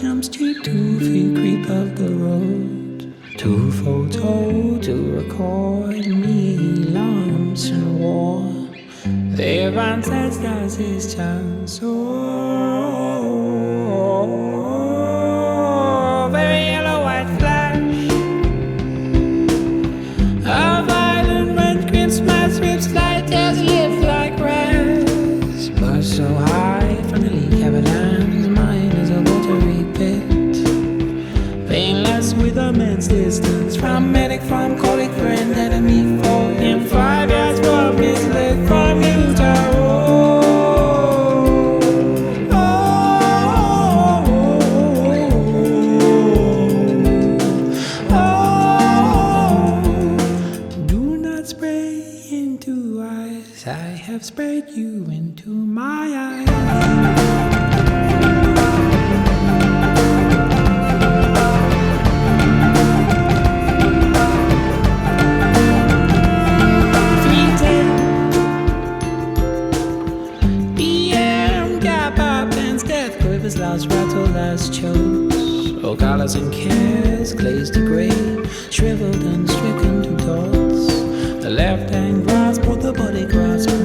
Jumps to two feet creep up the road. Two photo to record me lumps and war. Their ancestors is chance so very from colleague, friend, enemy, foe. In five years from his leg, from Utah. Do not spray into eyes. I have sprayed you into my eyes. Collars and cares, glazed to grey, shriveled and stricken to dots. The left hand grasp, but the body grasp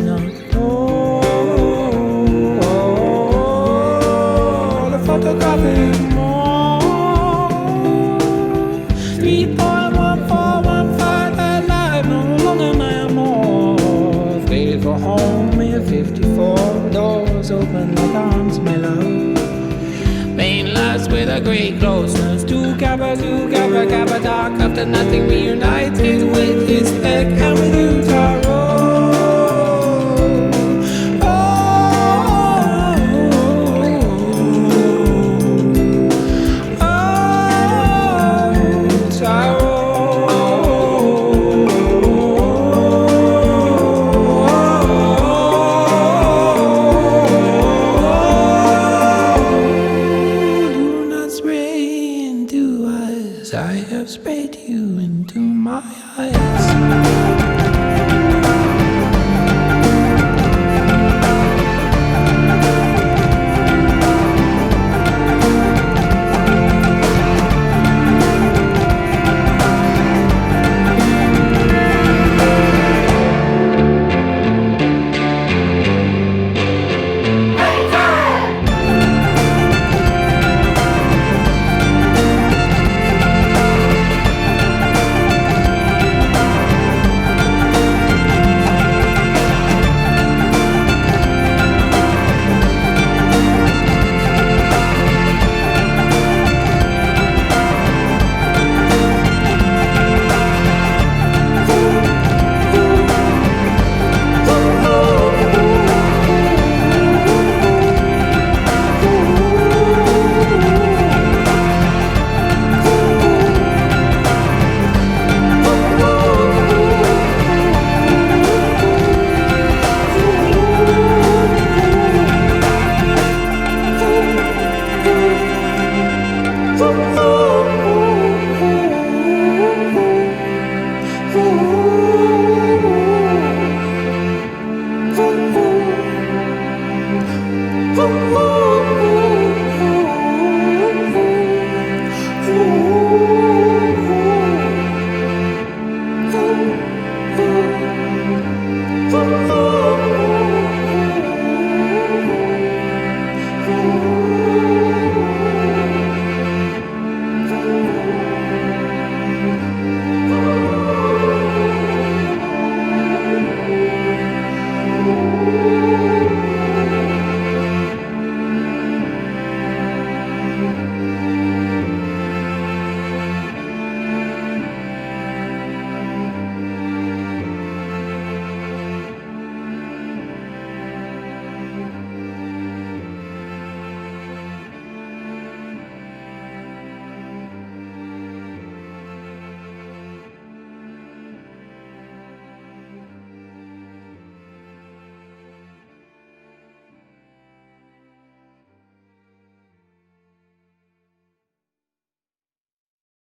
great closeness to Capa, to Capa, Capa Dark. After nothing reunited with his neck and with you, Taro. Us. I have sprayed you into my eyes. Oh